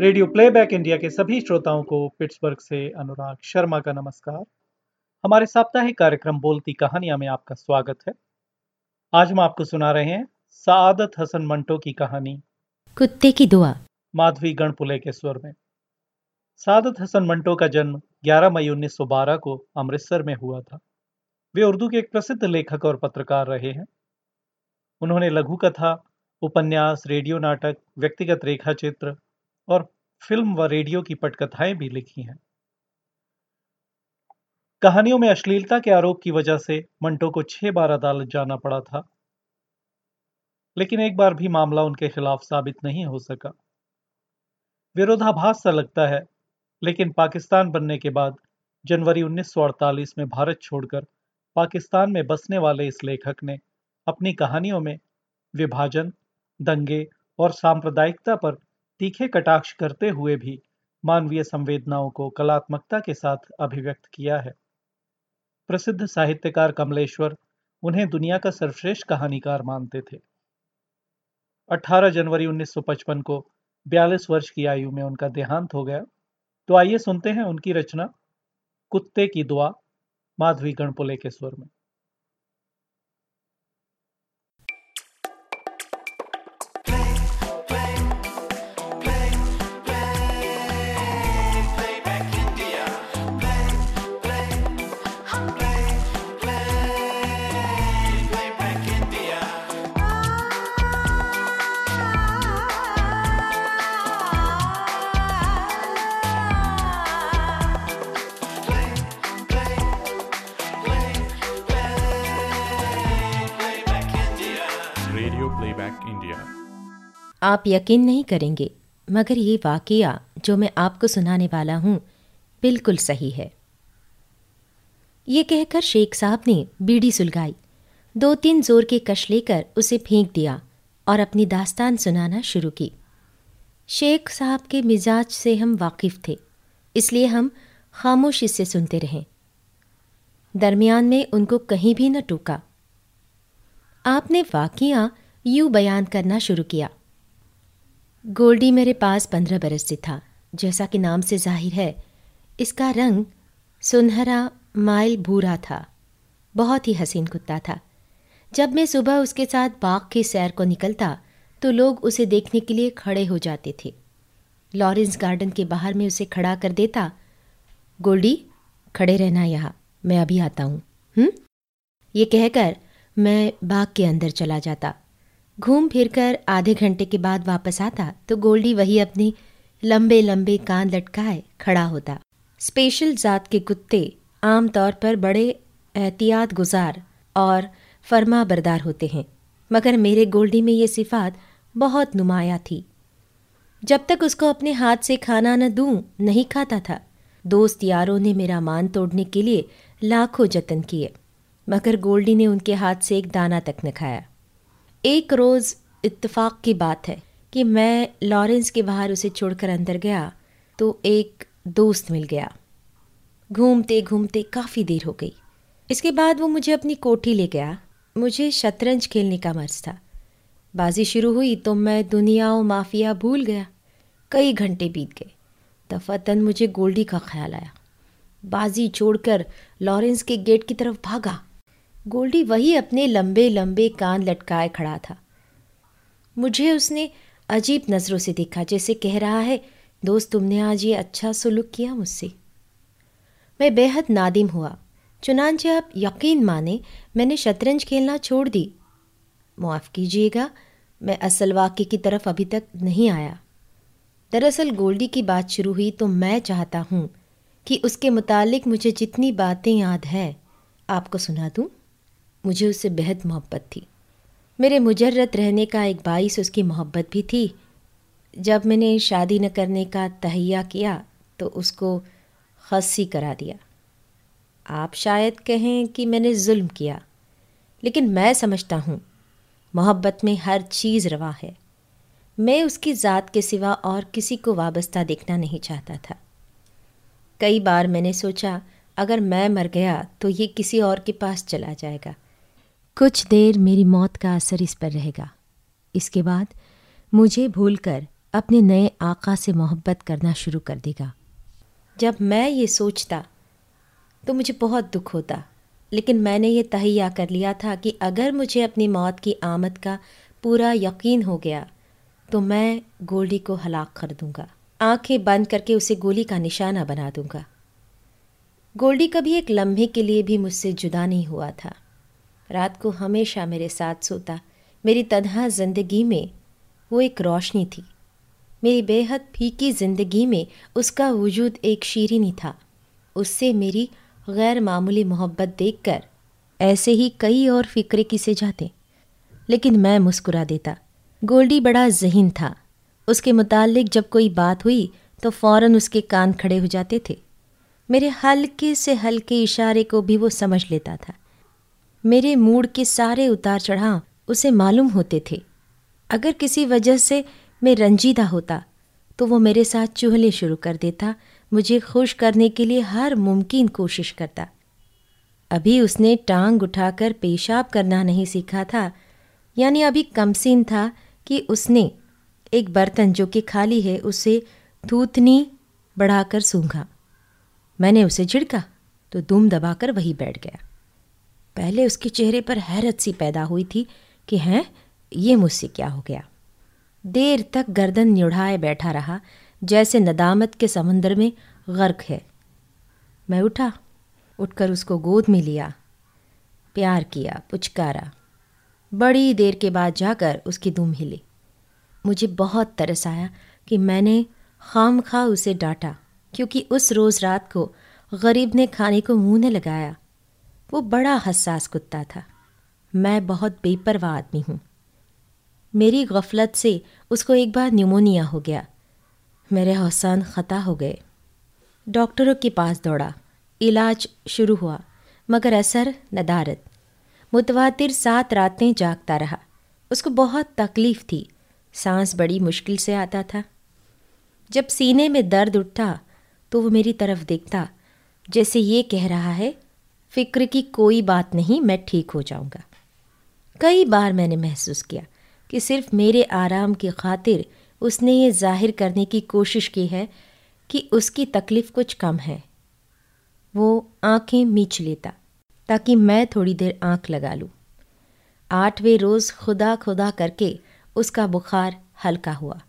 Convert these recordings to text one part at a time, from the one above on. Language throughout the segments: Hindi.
रेडियो प्लेबैक इंडिया के सभी श्रोताओं को पिट्सबर्ग से अनुराग शर्मा का नमस्कार। हमारे साप्ताहिक कार्यक्रम बोलती कहानियाँ में आपका स्वागत है। आज हम आपको सुना रहे हैं सादत हसन मंटो की कहानी। कुत्ते की दुआ। माधवी गणपुले के स्वर में। सादत हसन मंटो का जन्म 11 मई 1912 को अमृतसर में हुआ था। वे उर्दू के एक प्रसिद्ध लेखक और पत्रकार रहे हैं। उन्होंने लघु कथा उपन्यास रेडियो नाटक व्यक्तिगत रेखा चित्र और फ़िल्म व रेडियो की पटकथाएँ भी लिखी हैं। कहानियों में अश्लीलता के आरोप की वजह से मंटो को छह बार अदालत जाना पड़ा था, लेकिन एक बार भी मामला उनके खिलाफ साबित नहीं हो सका। विरोधाभास सा लगता है, लेकिन पाकिस्तान बनने के बाद जनवरी 1948 में भारत छोड़कर पाकिस्तान में बसने वाले इस लेखक ने अपनी कहानियों में विभाजन, दंगे और सांप्रदायिकता पर तीखे कटाक्ष करते हुए भी मानवीय संवेदनाओं को कलात्मकता के साथ अभिव्यक्त किया है। प्रसिद्ध साहित्यकार कमलेश्वर उन्हें दुनिया का सर्वश्रेष्ठ कहानीकार मानते थे। 18 जनवरी 1955 को 42 वर्ष की आयु में उनका देहांत हो गया। तो आइए सुनते हैं उनकी रचना, कुत्ते की दुआ, माधवी गणपुले के स्वर में। आप यकीन नहीं करेंगे, मगर ये वाकया जो मैं आपको सुनाने वाला हूँ, बिल्कुल सही है। ये कहकर शेख साहब ने बीड़ी सुलगाई। दो तीन ज़ोर के कश लेकर उसे फेंक दिया और अपनी दास्तान सुनाना शुरू की। शेख साहब के मिजाज से हम वाकिफ थे, इसलिए हम खामोशी से सुनते रहें। दरमियान में उनको कहीं भी न टूका। आपने वाकिया यूँ बयान करना शुरू किया। गोल्डी मेरे पास पंद्रह बरस से था, जैसा कि नाम से ज़ाहिर है। इसका रंग सुनहरा माइल भूरा था। बहुत ही हसीन कुत्ता था। जब मैं सुबह उसके साथ बाग की सैर को निकलता तो लोग उसे देखने के लिए खड़े हो जाते थे। लॉरेंस गार्डन के बाहर में उसे खड़ा कर देता, गोल्डी, खड़े रहना यहाँ, मैं अभी आता हूँ। ये कहकर मैं बाग के अंदर चला जाता। घूम फिरकर आधे घंटे के बाद वापस आता तो गोल्डी वही अपने लंबे लंबे कान लटकाए खड़ा होता। स्पेशल जात के कुत्ते आमतौर पर बड़े एहतियात गुजार और फर्मा बरदार होते हैं, मगर मेरे गोल्डी में ये सिफात बहुत नुमाया थी। जब तक उसको अपने हाथ से खाना न दूँ, नहीं खाता था। दोस्त यारों ने मेरा मान तोड़ने के लिए लाखों जतन किए, मगर गोल्डी ने उनके हाथ से एक दाना तक न खाया। एक रोज़ इत्तेफाक की बात है कि मैं लॉरेंस के बाहर उसे छोड़कर अंदर गया तो एक दोस्त मिल गया। घूमते घूमते काफ़ी देर हो गई। इसके बाद वो मुझे अपनी कोठी ले गया। मुझे शतरंज खेलने का मर्ज था। बाजी शुरू हुई तो मैं दुनिया और माफिया भूल गया। कई घंटे बीत गए। दफातन मुझे गोल्डी का ख्याल आया। बाजी छोड़कर लॉरेंस के गेट की तरफ़ भागा। गोल्डी वही अपने लंबे लंबे कान लटकाए खड़ा था। मुझे उसने अजीब नज़रों से देखा, जैसे कह रहा है, दोस्त, तुमने आज ये अच्छा सुलूक किया मुझसे। मैं बेहद नादिम हुआ। चुनानचे आप यकीन माने, मैंने शतरंज खेलना छोड़ दी। मुआफ़ कीजिएगा, मैं असल वाक्य की तरफ़ अभी तक नहीं आया। दरअसल गोल्डी की बात शुरू हुई तो मैं चाहता हूँ कि उसके मुतालिक मुझे जितनी बातें याद है, आपको सुना दूँ? मुझे उससे बेहद मोहब्बत थी। मेरे मुजरत रहने का एक बाइस उसकी मोहब्बत भी थी। जब मैंने शादी न करने का तहैया किया तो उसको खस्सी करा दिया। आप शायद कहें कि मैंने जुल्म किया, लेकिन मैं समझता हूँ, मोहब्बत में हर चीज़ रवा है। मैं उसकी ज़ात के सिवा और किसी को वाबस्ता देखना नहीं चाहता था। कई बार मैंने सोचा, अगर मैं मर गया तो ये किसी और के पास चला जाएगा। कुछ देर मेरी मौत का असर इस पर रहेगा। इसके बाद मुझे भूलकर अपने नए आका से मोहब्बत करना शुरू कर देगा। जब मैं ये सोचता तो मुझे बहुत दुख होता। लेकिन मैंने ये तहैया कर लिया था कि अगर मुझे अपनी मौत की आमद का पूरा यकीन हो गया तो मैं गोल्डी को हलाक कर दूँगा। आँखें बंद करके उसे गोली का निशाना बना दूँगा। गोल्डी कभी एक लम्हे के लिए भी मुझसे जुदा नहीं हुआ था। रात को हमेशा मेरे साथ सोता। मेरी तनहा ज़िंदगी में वो एक रोशनी थी। मेरी बेहद फीकी ज़िंदगी में उसका वजूद एक शीरीनी था। उससे मेरी गैर मामूली मोहब्बत देखकर ऐसे ही कई और फिक्रे किसे जाते। लेकिन मैं मुस्कुरा देता। गोल्डी बड़ा जहीन था। उसके मुतालिक जब कोई बात हुई तो फ़ौरन उसके कान खड़े हो जाते थे। मेरे हल्के से हल्के इशारे को भी वो समझ लेता था। मेरे मूड के सारे उतार चढ़ाव उसे मालूम होते थे। अगर किसी वजह से मैं रंजीदा होता तो वो मेरे साथ चूहले शुरू कर देता, मुझे खुश करने के लिए हर मुमकिन कोशिश करता। अभी उसने टांग उठाकर पेशाब करना नहीं सीखा था, यानी अभी कमसीन था कि उसने एक बर्तन जो कि खाली है, उसे थूथनी बढ़ाकर सूंघा। मैंने उसे झिड़का तो दुम दबाकर वही बैठ गया। पहले उसके चेहरे पर हैरत सी पैदा हुई थी कि हैं, ये मुझसे क्या हो गया। देर तक गर्दन निढ़ाए बैठा रहा, जैसे नदामत के समंदर में गर्क है। मैं उठा, उठकर उसको गोद में लिया। प्यार किया, पुचकारा। बड़ी देर के बाद जाकर उसकी दुम हिली। मुझे बहुत तरस आया कि मैंने खाम खा उसे डांटा, क्योंकि उस रोज़ रात को गरीब ने खाने को मुँह ने लगाया। वो बड़ा हसास कुत्ता था। मैं बहुत बेपरवाह आदमी हूँ। मेरी गफलत से उसको एक बार न्यूमोनिया हो गया। मेरे हौसान ख़ता हो गए। डॉक्टरों के पास दौड़ा। इलाज शुरू हुआ, मगर असर नदारत मुतवातिर सात रातें जागता रहा। उसको बहुत तकलीफ़ थी। सांस बड़ी मुश्किल से आता था। जब सीने में दर्द उठता तो वो मेरी तरफ़ देखता, जैसे ये कह रहा है फ़िक्र की कोई बात नहीं, मैं ठीक हो जाऊँगा। कई बार मैंने महसूस किया कि सिर्फ़ मेरे आराम की खातिर उसने ये ज़ाहिर करने की कोशिश की है कि उसकी तकलीफ़ कुछ कम है। वो आँखें मीच लेता, ताकि मैं थोड़ी देर आँख लगा लूँ। आठवें रोज़ खुदा खुदा करके उसका बुखार हल्का हुआ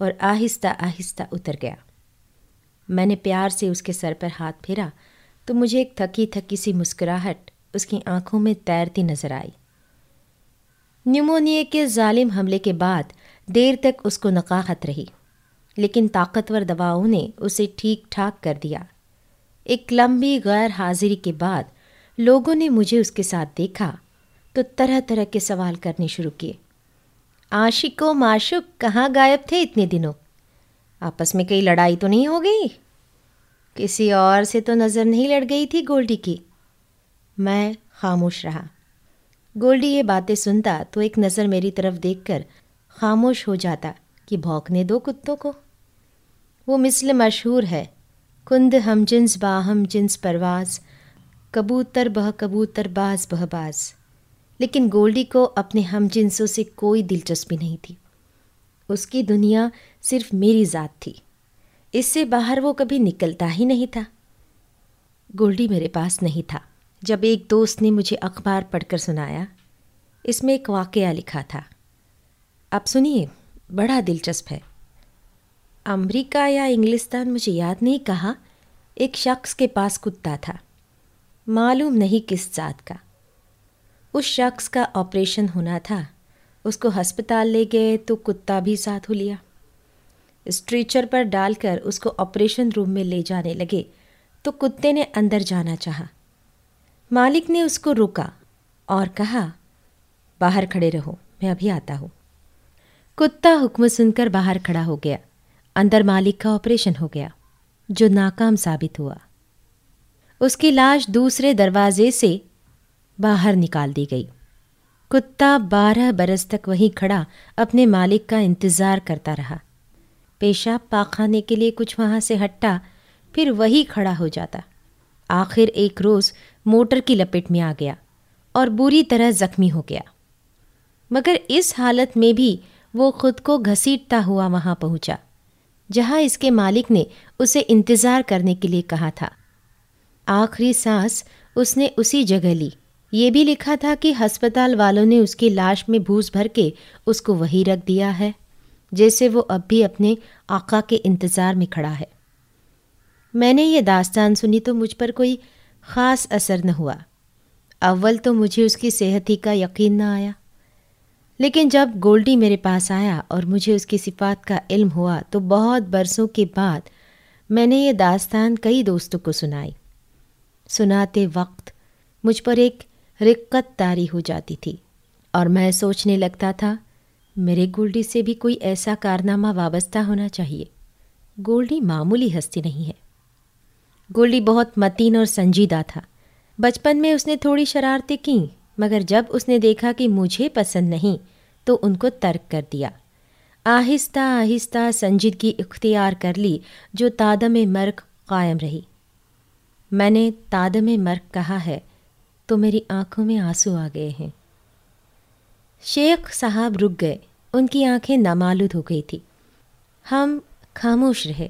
और आहिस्ता आहिस्ता उतर गया। मैंने प्यार से उसके सर पर हाथ फेरा तो मुझे एक थकी थकी सी मुस्कुराहट उसकी आँखों में तैरती नज़र आई। न्यूमोनिया के जालिम हमले के बाद देर तक उसको नकाहत रही, लेकिन ताकतवर दवाओं ने उसे ठीक ठाक कर दिया। एक लंबी गैर हाजिरी के बाद लोगों ने मुझे उसके साथ देखा तो तरह तरह के सवाल करने शुरू किए। आशिको माशुक कहाँ गायब थे इतने दिनों? आपस में कई लड़ाई तो नहीं हो गई? किसी और से तो नज़र नहीं लड़ गई थी गोल्डी की। मैं खामोश रहा। गोल्डी ये बातें सुनता तो एक नज़र मेरी तरफ़ देखकर खामोश हो जाता कि भौंकने दो कुत्तों को। वो मिसल मशहूर है। कुंद हम जिन्स बाहम जिन्स परवाज, कबूतर बह कबूतर बाज बह बाज। लेकिन गोल्डी को अपने हम जिनसों से कोई दिलचस्पी नहीं थी। उसकी दुनिया सिर्फ़ मेरी ज़ात थी। इससे बाहर वो कभी निकलता ही नहीं था। गोल्डी मेरे पास नहीं था। जब एक दोस्त ने मुझे अखबार पढ़कर सुनाया, इसमें एक वाक़या लिखा था। आप सुनिए, बड़ा दिलचस्प है। अमेरिका या इंग्लिस्तान मुझे याद नहीं, कहा, एक शख्स के पास कुत्ता था। मालूम नहीं किस जात का। उस शख्स का ऑपरेशन होना था। उसको अस्पताल ले गए तो कुत्ता भी साथ हो लिया। स्ट्रेचर पर डालकर उसको ऑपरेशन रूम में ले जाने लगे तो कुत्ते ने अंदर जाना चाहा। मालिक ने उसको रोका और कहा, बाहर खड़े रहो, मैं अभी आता हूँ। कुत्ता हुक्म सुनकर बाहर खड़ा हो गया। अंदर मालिक का ऑपरेशन हो गया, जो नाकाम साबित हुआ। उसकी लाश दूसरे दरवाजे से बाहर निकाल दी गई। कुत्ता बारह बरस तक वहीं खड़ा अपने मालिक का इंतज़ार करता रहा। पेशाब पाखाने के लिए कुछ वहाँ से हट्टा फिर वही खड़ा हो जाता। आखिर एक रोज़ मोटर की लपेट में आ गया और बुरी तरह ज़ख्मी हो गया। मगर इस हालत में भी वो खुद को घसीटता हुआ वहाँ पहुँचा, जहाँ इसके मालिक ने उसे इंतज़ार करने के लिए कहा था। आखिरी सांस उसने उसी जगह ली। ये भी लिखा था कि अस्पताल वालों ने उसकी लाश में भूस भर के उसको वहीं रख दिया है। जैसे वो अब भी अपने आका के इंतज़ार में खड़ा है। मैंने ये दास्तान सुनी तो मुझ पर कोई ख़ास असर न हुआ। अव्वल तो मुझे उसकी सेहत ही का यकीन न आया। लेकिन जब गोल्डी मेरे पास आया और मुझे उसकी सिफात का इल्म हुआ तो बहुत बरसों के बाद मैंने ये दास्तान कई दोस्तों को सुनाई। सुनाते वक्त मुझ पर एक रिक्कत तारी हो जाती थी और मैं सोचने लगता था मेरे गोल्डी से भी कोई ऐसा कारनामा वाबस्ता होना चाहिए। गोल्डी मामूली हस्ती नहीं है। गोल्डी बहुत मतीन और संजीदा था। बचपन में उसने थोड़ी शरारतें की, मगर जब उसने देखा कि मुझे पसंद नहीं तो उनको तर्क कर दिया। आहिस्ता आहिस्ता संजीदगी इख्तियार कर ली, जो तादम मर्क कायम रही। मैंने तादम मर्क कहा है तो मेरी आँखों में आँसू आ गए हैं। शेख साहब रुक गए। उनकी आँखें नामालूद हो गई थी। हम खामोश रहे।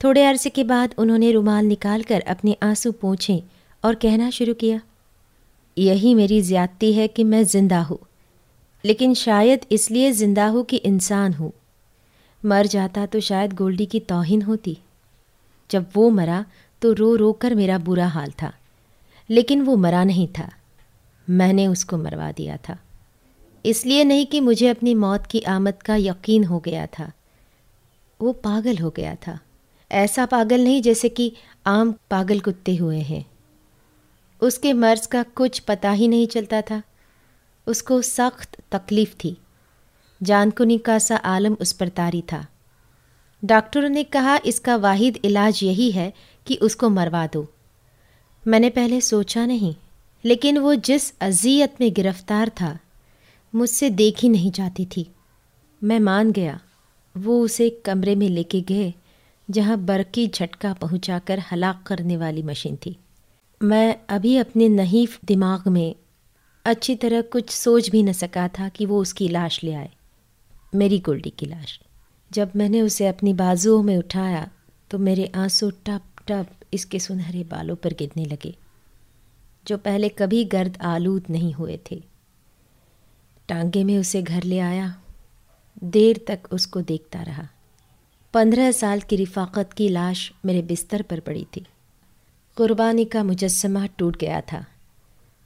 थोड़े अरसे के बाद उन्होंने रुमाल निकालकर अपने आँसू पोंछे और कहना शुरू किया, यही मेरी ज़्यादती है कि मैं ज़िंदा हूँ। लेकिन शायद इसलिए ज़िंदा हूँ कि इंसान हूँ। मर जाता तो शायद गोल्डी की तोहिन होती। जब वो मरा तो रो रो कर मेरा बुरा हाल था। लेकिन वो मरा नहीं था। मैंने उसको मरवा दिया था। इसलिए नहीं कि मुझे अपनी मौत की आमद का यकीन हो गया था। वो पागल हो गया था। ऐसा पागल नहीं जैसे कि आम पागल कुत्ते हुए हैं। उसके मर्ज का कुछ पता ही नहीं चलता था। उसको सख्त तकलीफ़ थी। जानकुनी का सा आलम उस पर तारी था। डॉक्टरों ने कहा, इसका वाहिद इलाज यही है कि उसको मरवा दो। मैंने पहले सोचा नहीं, लेकिन वो जिस अजियत में गिरफ़्तार था मुझसे देखी नहीं जाती थी। मैं मान गया। वो उसे कमरे में लेके गए, जहाँ बरकी झटका पहुँचाकर हलाक करने वाली मशीन थी। मैं अभी अपने नहीफ दिमाग में अच्छी तरह कुछ सोच भी न सका था कि वो उसकी लाश ले आए। मेरी गोल्डी की लाश। जब मैंने उसे अपनी बाजुओं में उठाया तो मेरे आँसू टप टप इसके सुनहरे बालों पर गिरने लगे, जो पहले कभी गर्द आलूद नहीं हुए थे। टांगे में उसे घर ले आया। देर तक उसको देखता रहा। पंद्रह साल की रिफाकत की लाश मेरे बिस्तर पर पड़ी थी। कुर्बानी का मुजस्मा टूट गया था।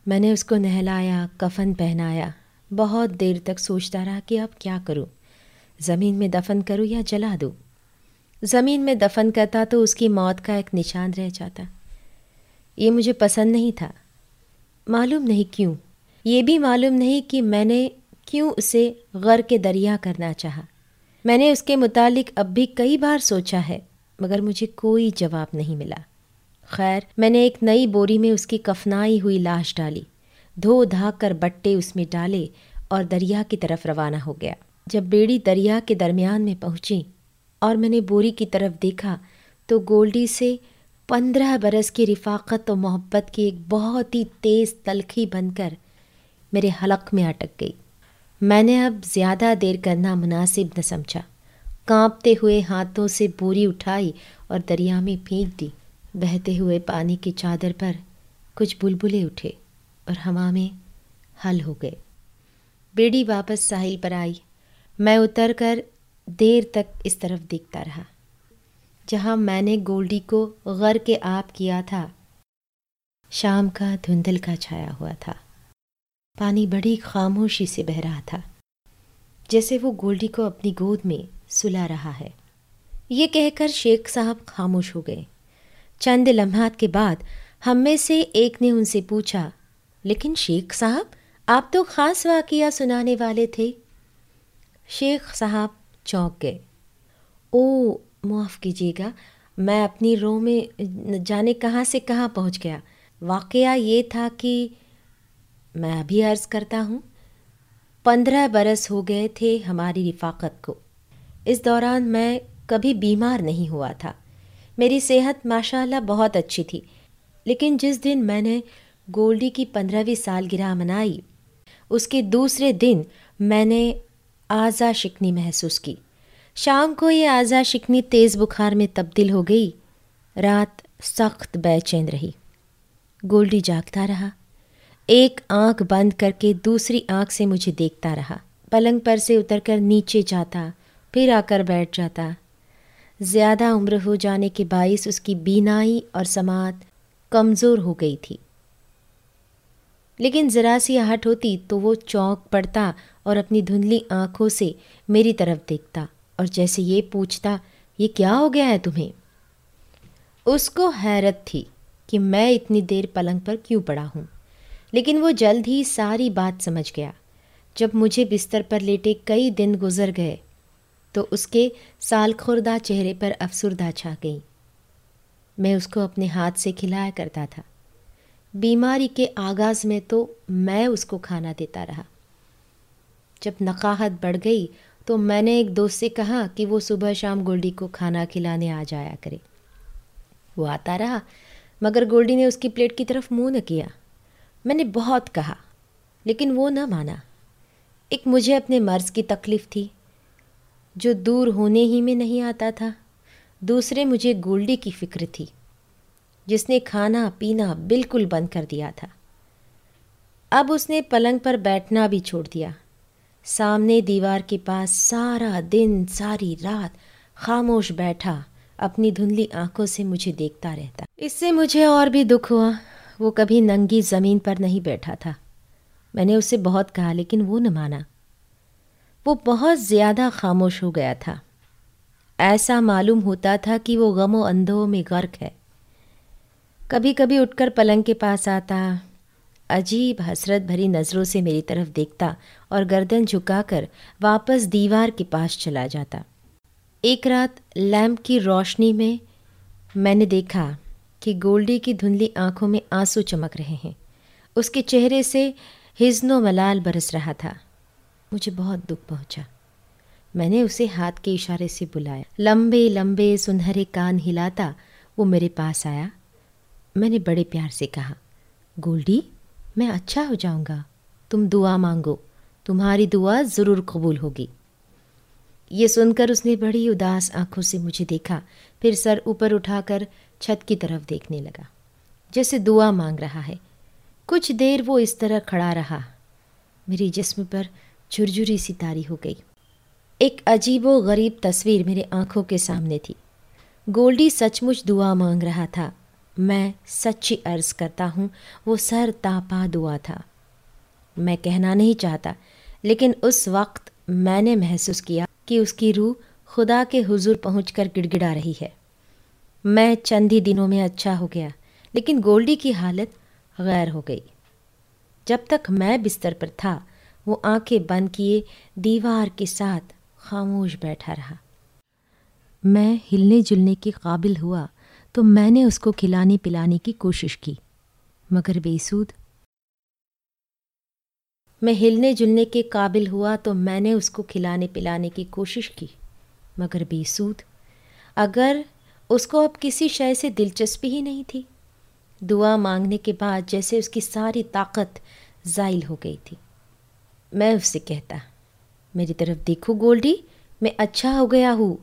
मैंने उसको नहलाया, कफन पहनाया। बहुत देर तक सोचता रहा कि अब क्या करूँ? ज़मीन में दफन करूँ या जला दूँ? ज़मीन में दफन करता तो उसकी मौत का एक निशान रह जाता। ये मुझे पसंद नहीं था। मालूम नहीं क्यों ये भी मालूम नहीं कि मैंने क्यों उसे गर के दरिया करना चाहा। मैंने उसके मुतालिक अब भी कई बार सोचा है, मगर मुझे कोई जवाब नहीं मिला। खैर, मैंने एक नई बोरी में उसकी कफनाई हुई लाश डाली। धो धा कर बट्टे उसमें डाले और दरिया की तरफ़ रवाना हो गया। जब बेड़ी दरिया के दरमियान में पहुँची और मैंने बोरी की तरफ़ देखा तो गोल्डी से पंद्रह बरस की रिफाकत और मोहब्बत की एक बहुत ही तेज़ तलखी बनकर मेरे हलक में अटक गई। मैंने अब ज़्यादा देर करना मुनासिब न समझा। कांपते हुए हाथों से बोरी उठाई और दरिया में फेंक दी। बहते हुए पानी की चादर पर कुछ बुलबुले उठे और हवा में हल हो गए। बेड़ी वापस साहिल पर आई। मैं उतर कर देर तक इस तरफ़ देखता रहा, जहाँ मैंने गोल्डी को गर के आप किया था। शाम का धुंधल का छाया हुआ था। पानी बड़ी खामोशी से बह रहा था, जैसे वो गोल्डी को अपनी गोद में सुला रहा है। ये कहकर शेख साहब खामोश हो गए। चंद लम्हात के बाद हम में से एक ने उनसे पूछा, लेकिन शेख साहब, आप तो ख़ास वाक़िया सुनाने वाले थे? शेख साहब चौंक गए। ओ, माफ़ कीजिएगा, मैं अपनी रो में जाने कहाँ से कहाँ पहुँच गया। वाक़या ये था कि मैं अभी अर्ज़ करता हूँ, पंद्रह बरस हो गए थे हमारी रिफाकत को। इस दौरान मैं कभी बीमार नहीं हुआ था। मेरी सेहत माशाल्लाह बहुत अच्छी थी, लेकिन जिस दिन मैंने गोल्डी की पंद्रहवीं सालगिरह मनाई, उसके दूसरे दिन मैंने आज़ा शिकनी महसूस की। शाम को ये आज़ा शिकनी तेज़ बुखार में तब्दील हो गई। रात सख्त बेचैन रही। गोल्डी जागता रहा। एक आँख बंद करके दूसरी आँख से मुझे देखता रहा। पलंग पर से उतरकर नीचे जाता, फिर आकर बैठ जाता। ज़्यादा उम्र हो जाने के बायस उसकी बीनाई और समात कमज़ोर हो गई थी। लेकिन ज़रा सी आहट होती तो वो चौंक पड़ता और अपनी धुंधली आँखों से मेरी तरफ़ देखता और जैसे ये पूछता, ये क्या हो गया है तुम्हें? उसको हैरत थी कि मैं इतनी देर पलंग पर क्यों पड़ा हूँ। लेकिन वो जल्द ही सारी बात समझ गया। जब मुझे बिस्तर पर लेटे कई दिन गुजर गए तो उसके साल खुर्दा चेहरे पर अफसरदा छा गई। मैं उसको अपने हाथ से खिलाया करता था। बीमारी के आगाज़ में तो मैं उसको खाना देता रहा। जब नकाहत बढ़ गई तो मैंने एक दोस्त से कहा कि वो सुबह शाम गोल्डी को खाना खिलाने आ जाया करे। वो आता रहा, मगर गोल्डी ने उसकी प्लेट की तरफ़ मुँह न किया। मैंने बहुत कहा, लेकिन वो न माना। एक मुझे अपने मर्ज़ की तकलीफ़ थी, जो दूर होने ही में नहीं आता था। दूसरे मुझे गोल्डी की फ़िक्र थी, जिसने खाना पीना बिल्कुल बंद कर दिया था। अब उसने पलंग पर बैठना भी छोड़ दिया। सामने दीवार के पास सारा दिन, सारी रात खामोश बैठा, अपनी धुंधली आँखों से मुझे देखता रहता। इससे मुझे और भी दुख हुआ। वो कभी नंगी ज़मीन पर नहीं बैठा था। मैंने उसे बहुत कहा, लेकिन वो न माना। वो बहुत ज़्यादा खामोश हो गया था। ऐसा मालूम होता था कि वो गमो अंधों में गर्क है। कभी कभी उठकर पलंग के पास आता, अजीब हसरत भरी नज़रों से मेरी तरफ़ देखता और गर्दन झुकाकर वापस दीवार के पास चला जाता। एक रात लैम्प की रोशनी में मैंने देखा कि गोल्डी की धुंधली आँखों में आँसू चमक रहे हैं। उसके चेहरे से हिजनो मलाल बरस रहा था। मुझे बहुत दुख पहुँचा। मैंने उसे हाथ के इशारे से बुलाया। लंबे लंबे सुनहरे कान हिलाता वो मेरे पास आया। मैंने बड़े प्यार से कहा, गोल्डी, मैं अच्छा हो जाऊँगा। तुम दुआ मांगो। तुम्हारी दुआ ज़रूर कबूल होगी। ये सुनकर उसने बड़ी उदास आँखों से मुझे देखा, फिर सर ऊपर उठाकर छत की तरफ़ देखने लगा। जैसे दुआ मांग रहा है। कुछ देर वो इस तरह खड़ा रहा। मेरी जिस्म पर झुरझुरी सी तारी हो गई। एक अजीबो गरीब तस्वीर मेरे आँखों के सामने थी। गोल्डी सचमुच दुआ मांग रहा था। मैं सच्ची अर्ज़ करता हूँ, वो सर तापा दुआ था। मैं कहना नहीं चाहता, लेकिन उस वक्त मैंने महसूस किया कि उसकी रूह खुदा के हुजूर पहुंचकर गिड़गिड़ा रही है। मैं चंद ही दिनों में अच्छा हो गया, लेकिन गोल्डी की हालत गैर हो गई। जब तक मैं बिस्तर पर था, वो आँखें बंद किए दीवार के साथ खामोश बैठा रहा। मैं हिलने जुलने के काबिल हुआ तो मैंने उसको खिलाने पिलाने की कोशिश की, मगर बेसूद मैं हिलने जुलने के काबिल हुआ तो मैंने उसको खिलाने पिलाने की कोशिश की, मगर बेसूद अगर उसको अब किसी शय से दिलचस्पी ही नहीं थी। दुआ मांगने के बाद जैसे उसकी सारी ताकत ज़ाइल हो गई थी। मैं उससे कहता, मेरी तरफ़ देखो गोल्डी, मैं अच्छा हो गया हूँ।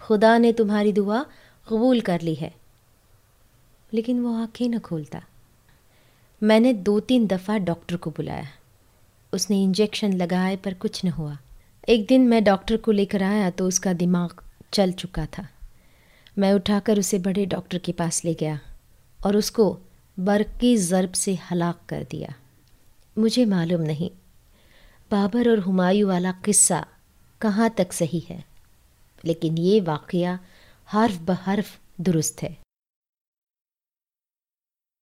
खुदा ने तुम्हारी दुआ कबूल कर ली है। लेकिन वो आँखें न खोलता। मैंने दो तीन दफ़ा डॉक्टर को बुलाया। उसने इंजेक्शन लगाए पर कुछ न हुआ। एक दिन मैं डॉक्टर को लेकर आया तो उसका दिमाग चल चुका था। मैं उठाकर उसे बड़े डॉक्टर के पास ले गया और उसको बर्क की ज़रब से हलाक कर दिया। मुझे मालूम नहीं, बाबर और हुमायूं वाला किस्सा कहाँ तक सही है, लेकिन ये वाक़ हर्फ ब हर्फ दुरुस्त है।